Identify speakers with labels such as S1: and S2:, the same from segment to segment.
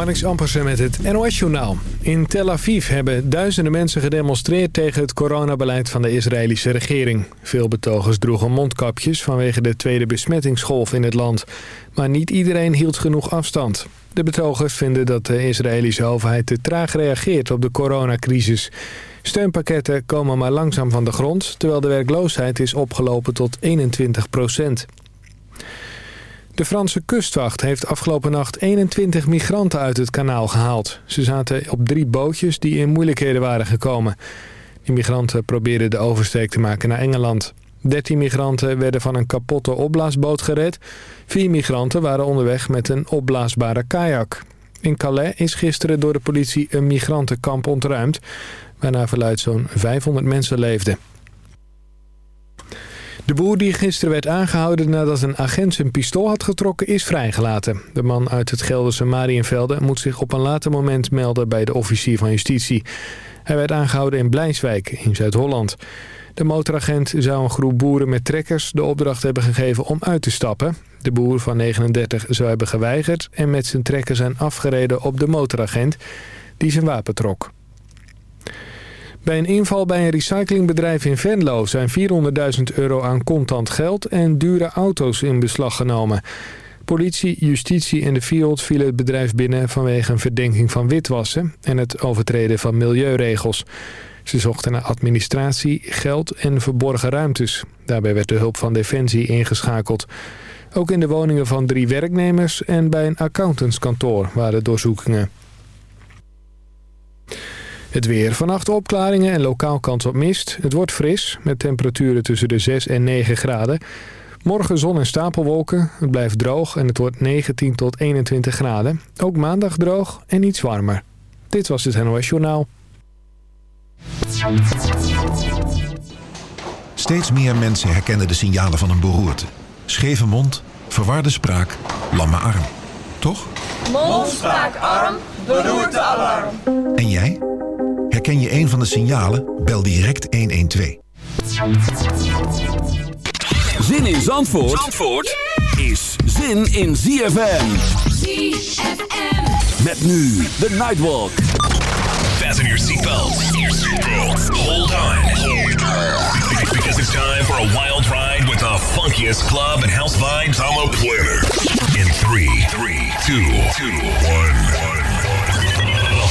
S1: Marnix Ampersen met het NOS-journaal. In Tel Aviv hebben duizenden mensen gedemonstreerd tegen het coronabeleid van de Israëlische regering. Veel betogers droegen mondkapjes vanwege de tweede besmettingsgolf in het land. Maar niet iedereen hield genoeg afstand. De betogers vinden dat de Israëlische overheid te traag reageert op de coronacrisis. Steunpakketten komen maar langzaam van de grond... terwijl de werkloosheid is opgelopen tot 21 procent. De Franse kustwacht heeft afgelopen nacht 21 migranten uit het kanaal gehaald. Ze zaten op drie bootjes die in moeilijkheden waren gekomen. Die migranten probeerden de oversteek te maken naar Engeland. 13 migranten werden van een kapotte opblaasboot gered. Vier migranten waren onderweg met een opblaasbare kajak. In Calais is gisteren door de politie een migrantenkamp ontruimd... waarna verluid zo'n 500 mensen leefden. De boer die gisteren werd aangehouden nadat een agent zijn pistool had getrokken is vrijgelaten. De man uit het Gelderse Marienvelde moet zich op een later moment melden bij de officier van justitie. Hij werd aangehouden in Blijswijk in Zuid-Holland. De motoragent zou een groep boeren met trekkers de opdracht hebben gegeven om uit te stappen. De boer van 39 zou hebben geweigerd en met zijn trekker zijn afgereden op de motoragent die zijn wapen trok. Bij een inval bij een recyclingbedrijf in Venlo zijn 400.000 euro aan contant geld en dure auto's in beslag genomen. Politie, justitie en de Fiat vielen het bedrijf binnen vanwege een verdenking van witwassen en het overtreden van milieuregels. Ze zochten naar administratie, geld en verborgen ruimtes. Daarbij werd de hulp van Defensie ingeschakeld. Ook in de woningen van drie werknemers en bij een accountantskantoor waren doorzoekingen. Het weer. Vannacht opklaringen en lokaal kans op mist. Het wordt fris, met temperaturen tussen de 6 en 9 graden. Morgen zon en stapelwolken. Het blijft droog en het wordt 19 tot 21 graden. Ook maandag droog en iets warmer. Dit was het NOS Journaal.
S2: Steeds meer mensen herkennen de signalen van een beroerte. Scheve mond, verwarde spraak, lamme arm. Toch?
S3: Mond, spraak, arm, beroerte, alarm.
S2: En jij? Herken je een van de signalen? Bel direct 112.
S4: Zin in Zandvoort, Zandvoort is zin in ZFM.
S3: ZFM.
S4: Met nu de Nightwalk.
S5: Fasten your seatbelts. Hold on. Because it's time for a wild ride with the funkiest club and house vibes on the planet. In three, three, two, two, one.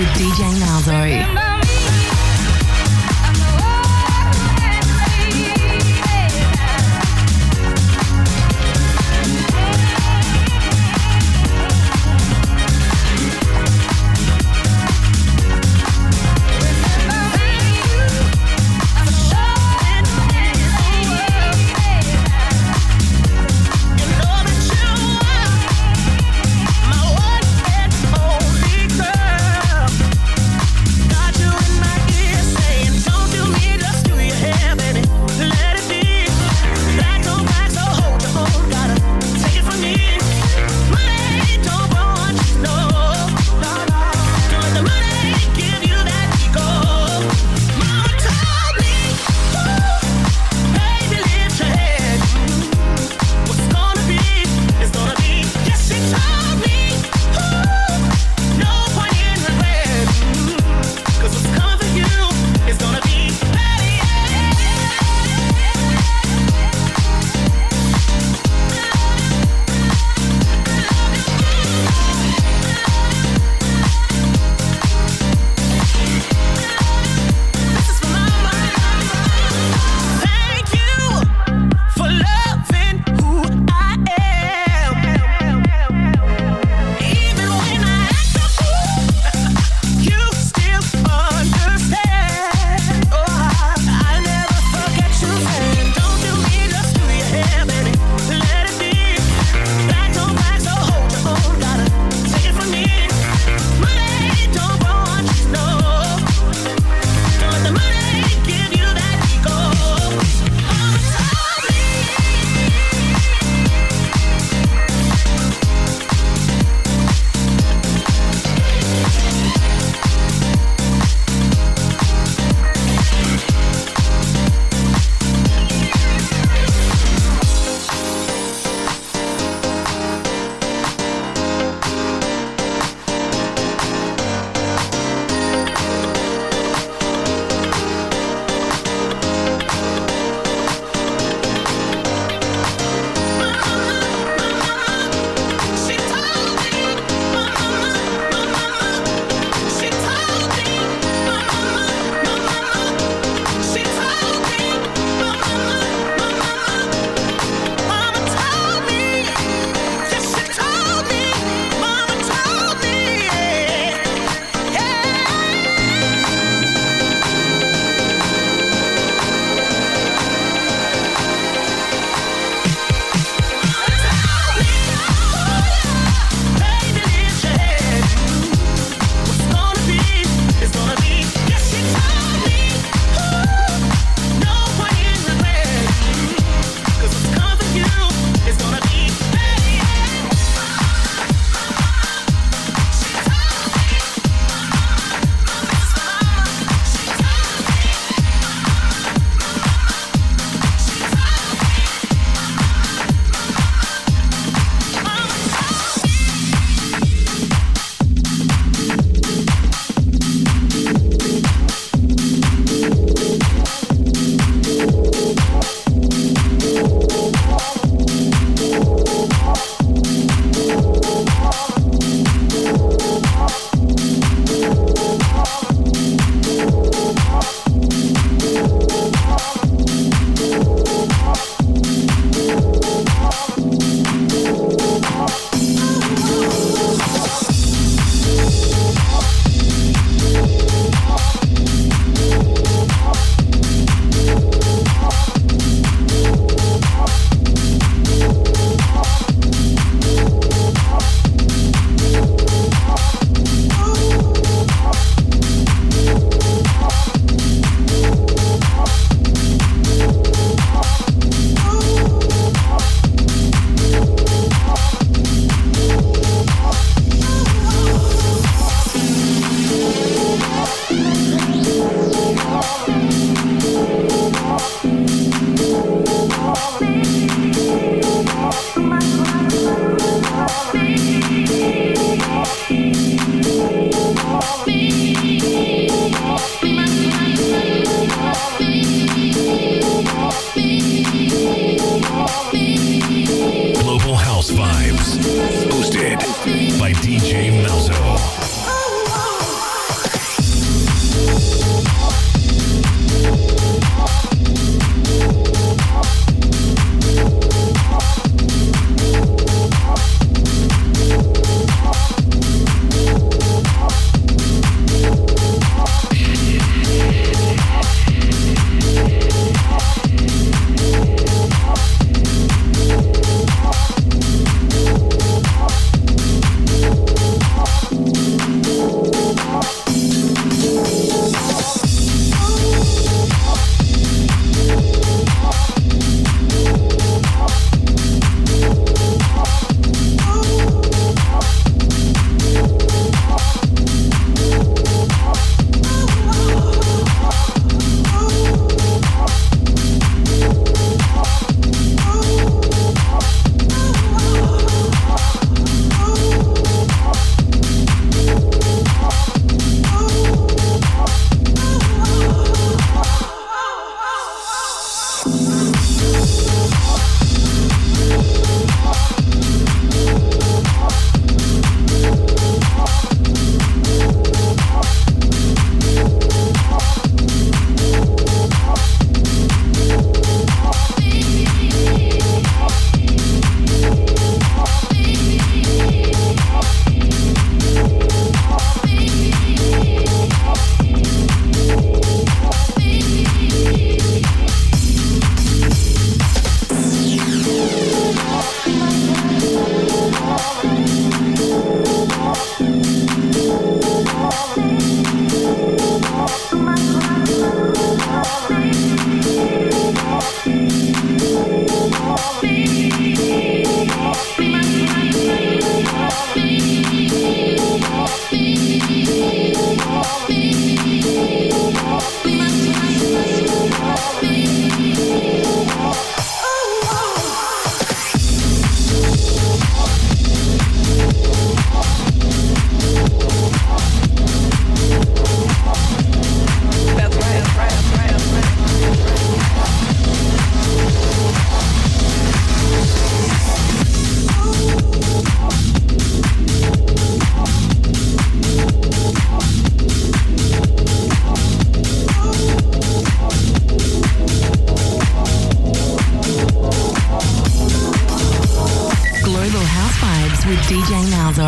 S3: with DJ
S6: Malzo.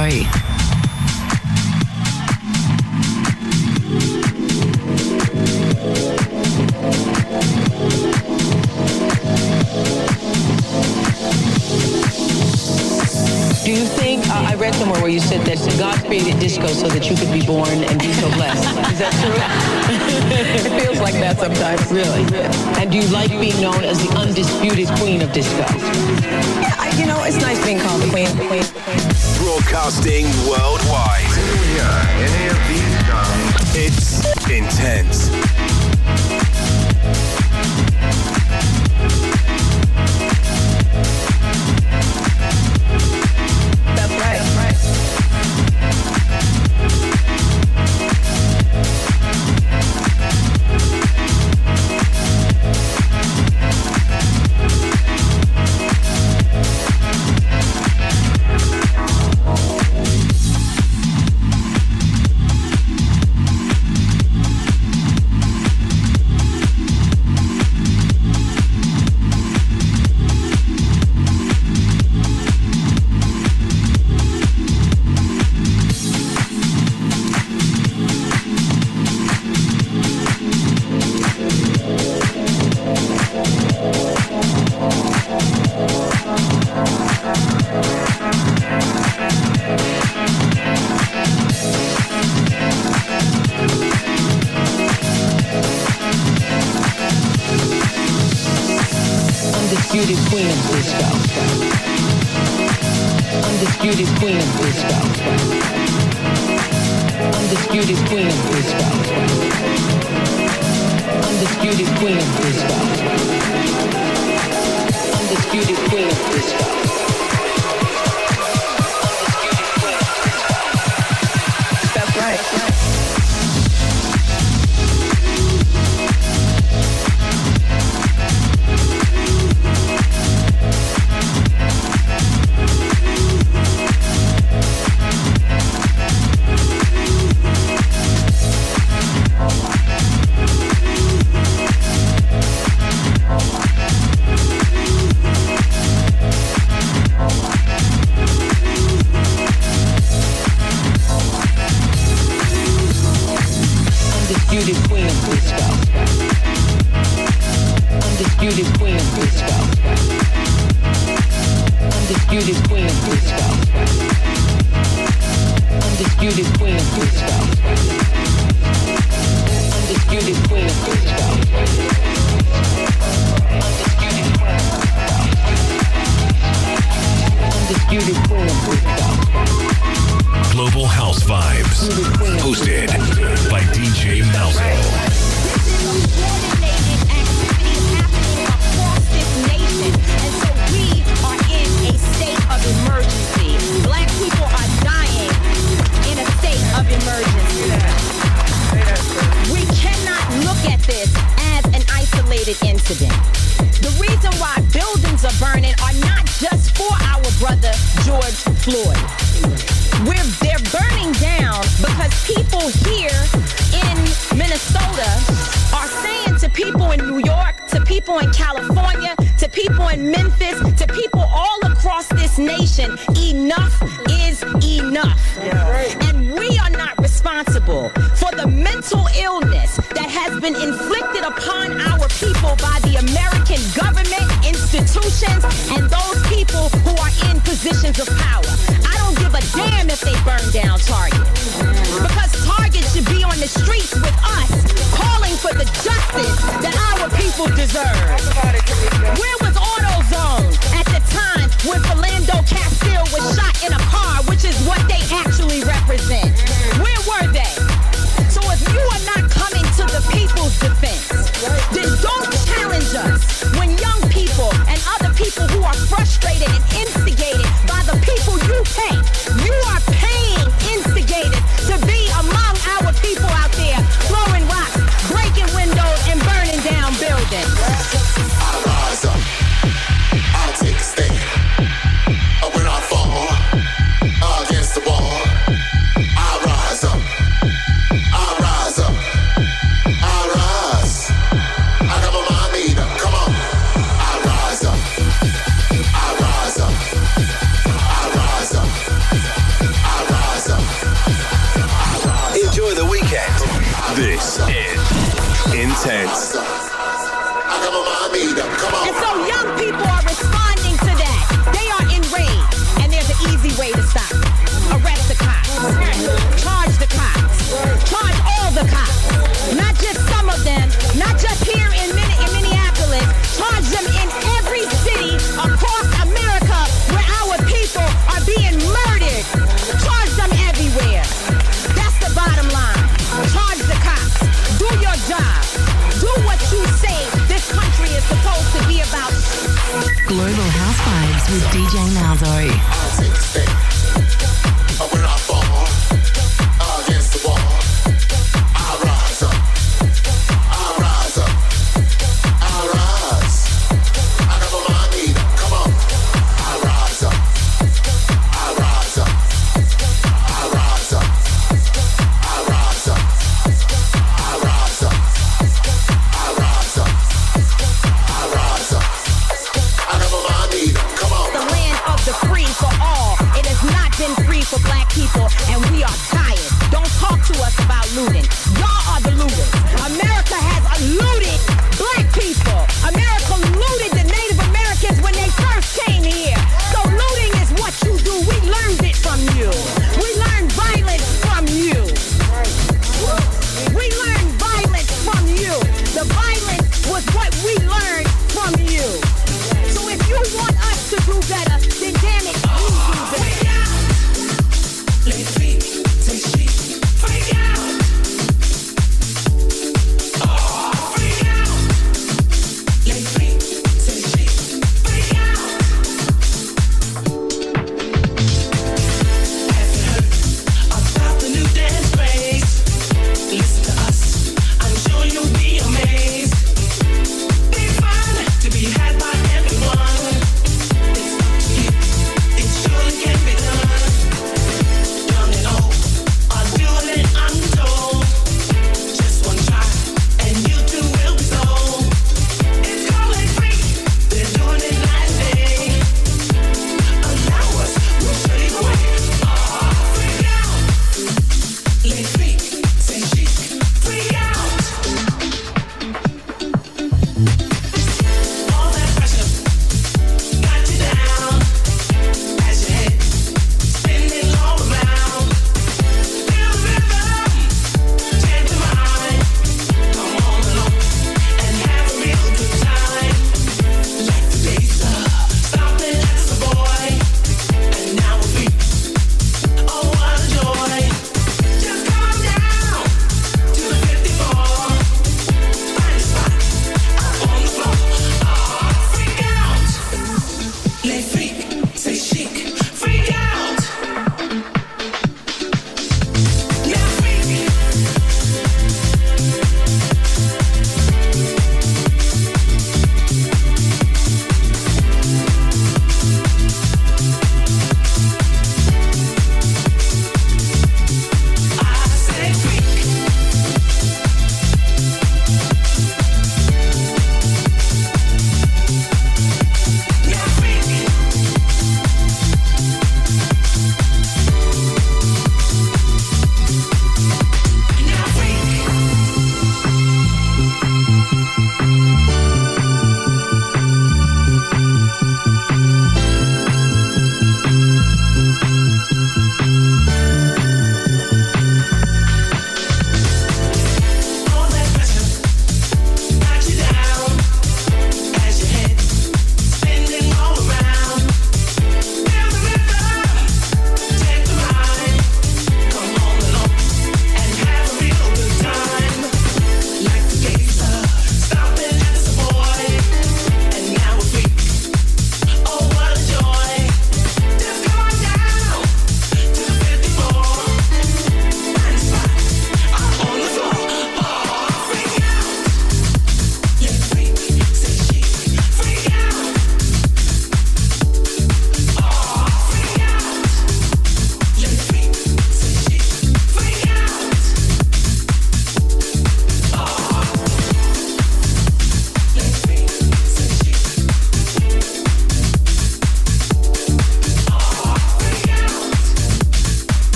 S7: DJ
S8: Do you think, uh, I read somewhere where you said that God created disco so that you could be born and be so blessed. Is that true? it feels like that sometimes. Really? And do you like being known as the undisputed queen of disco? Yeah, I, you know, it's nice being called the queen. The queen,
S5: Broadcasting worldwide.
S9: Do you hear any of these songs,
S5: it's intense.
S8: Undisputed queen of Disco. Undisputed queen of Disco. Undisputed queen of Disco. Undisputed queen of Disco.
S10: Floyd. We're, they're burning down because people here in Minnesota are saying to people in New York, to people in California, to people in Memphis, to people all across this nation, enough is enough. And we are not responsible for the mental illness that has been inflicted upon our people by the American government, institutions, and those people who are in positions of power. Target. Because Target should be on the streets with us, calling for the justice that our people deserve. Where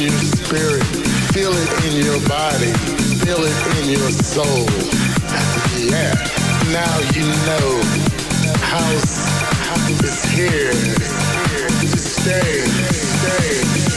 S10: in your spirit. Feel it in your body. Feel it in your soul. Yeah, now you
S7: know. House
S10: is here to
S11: stay, stay.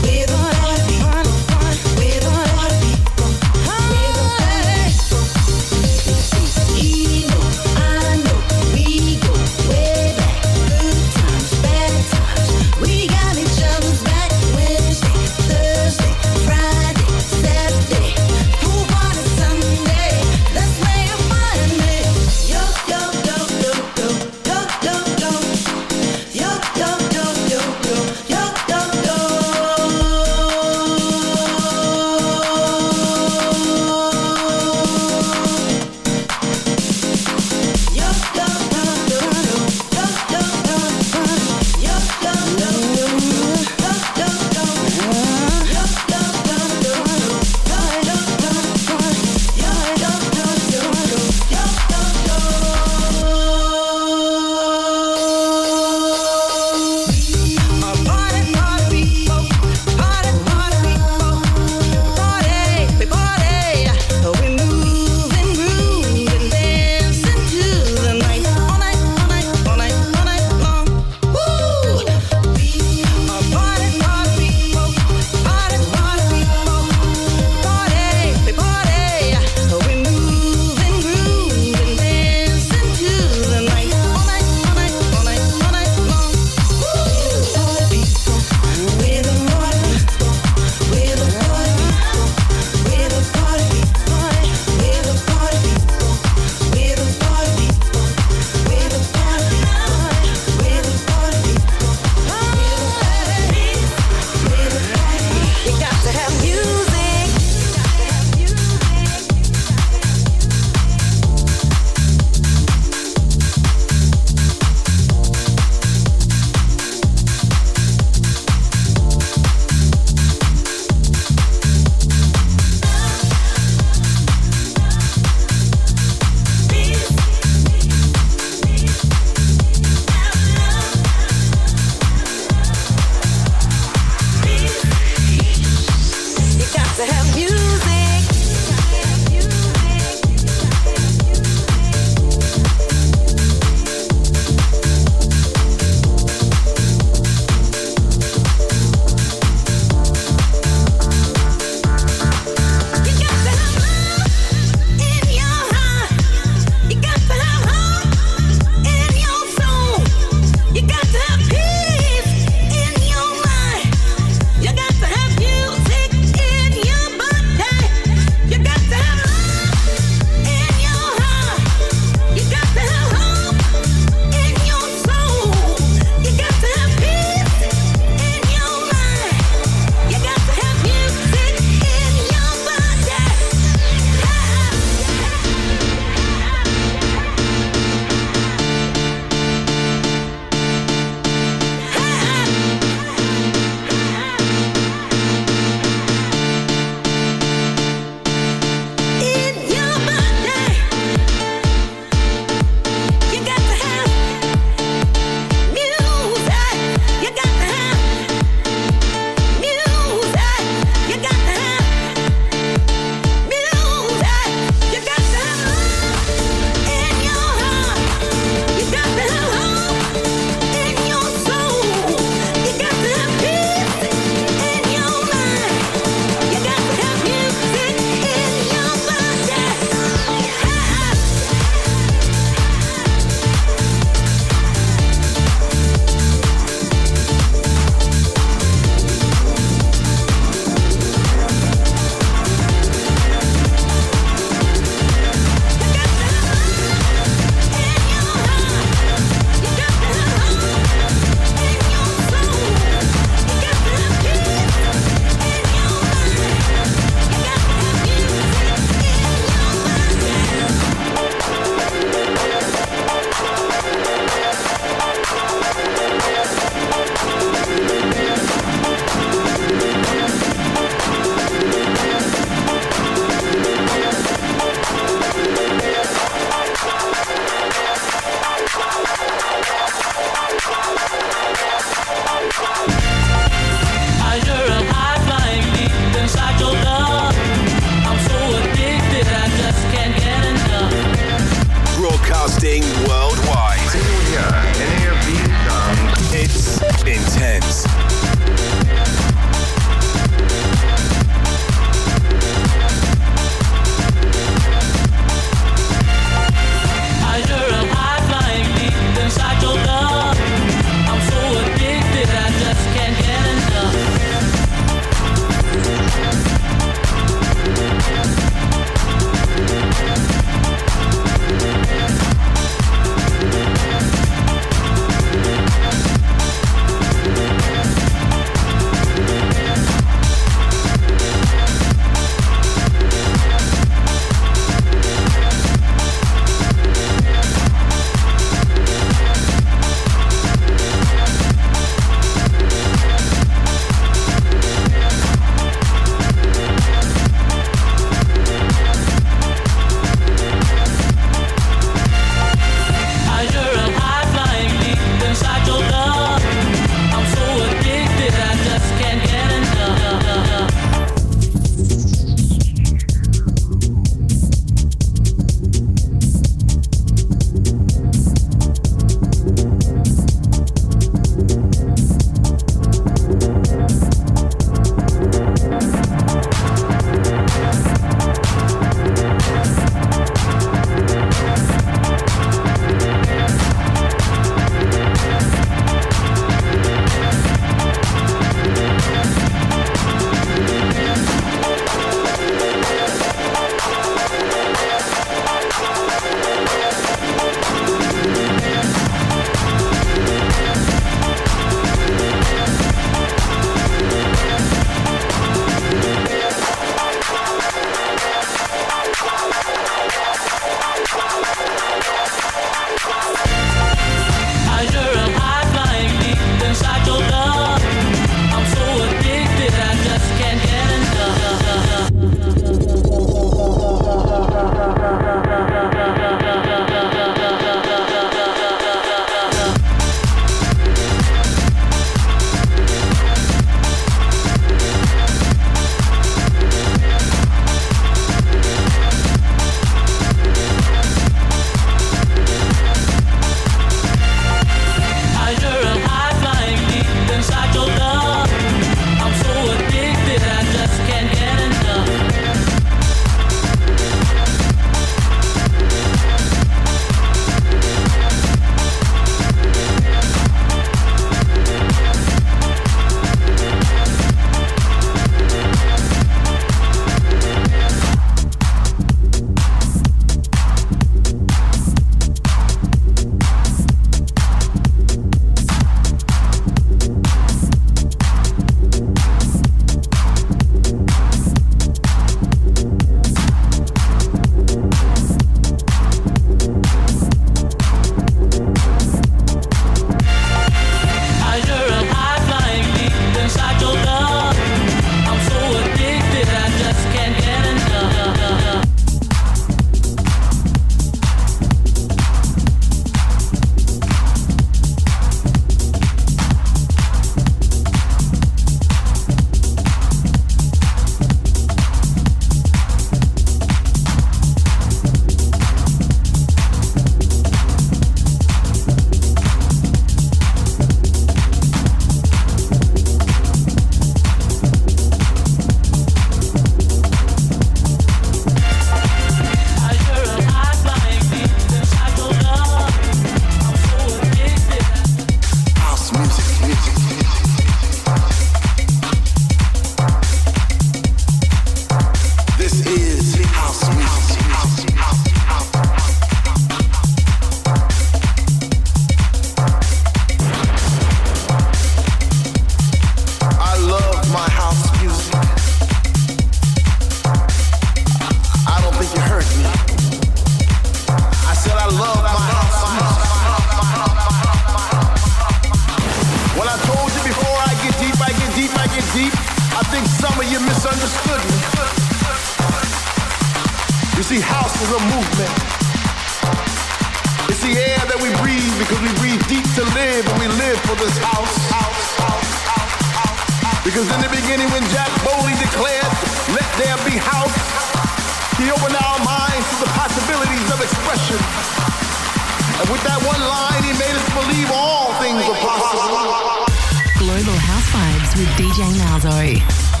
S11: With
S7: DJ Malzo.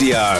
S12: Radio.